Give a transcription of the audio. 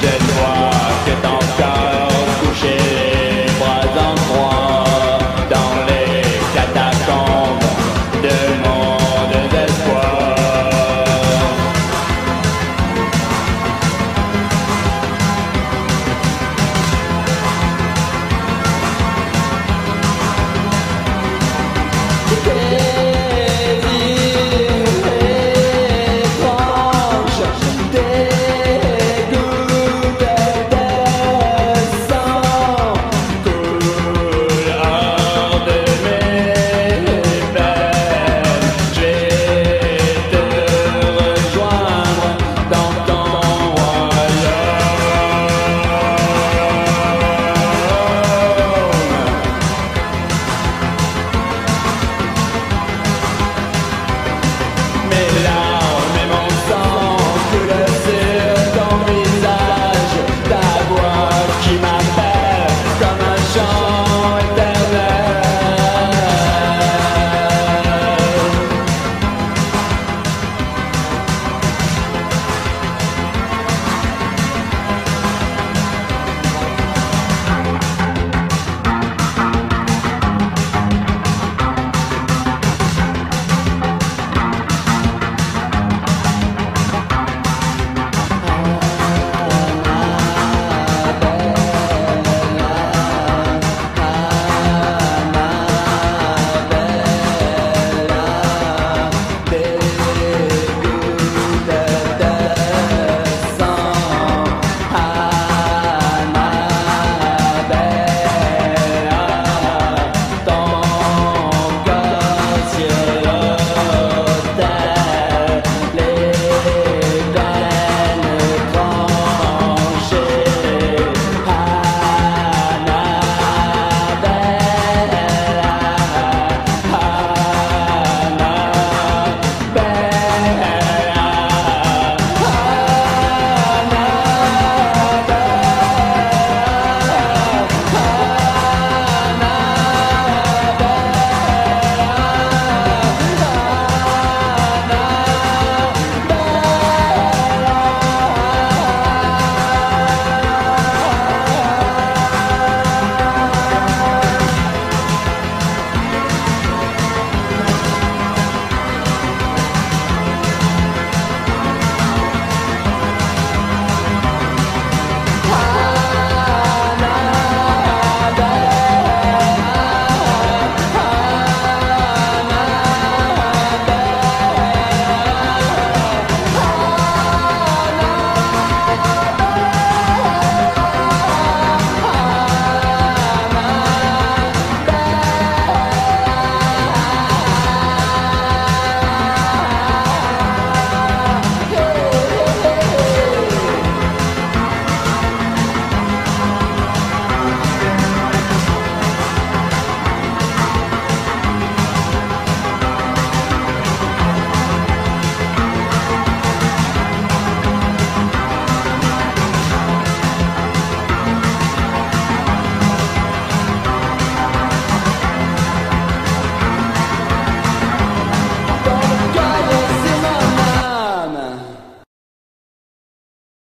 Yeah.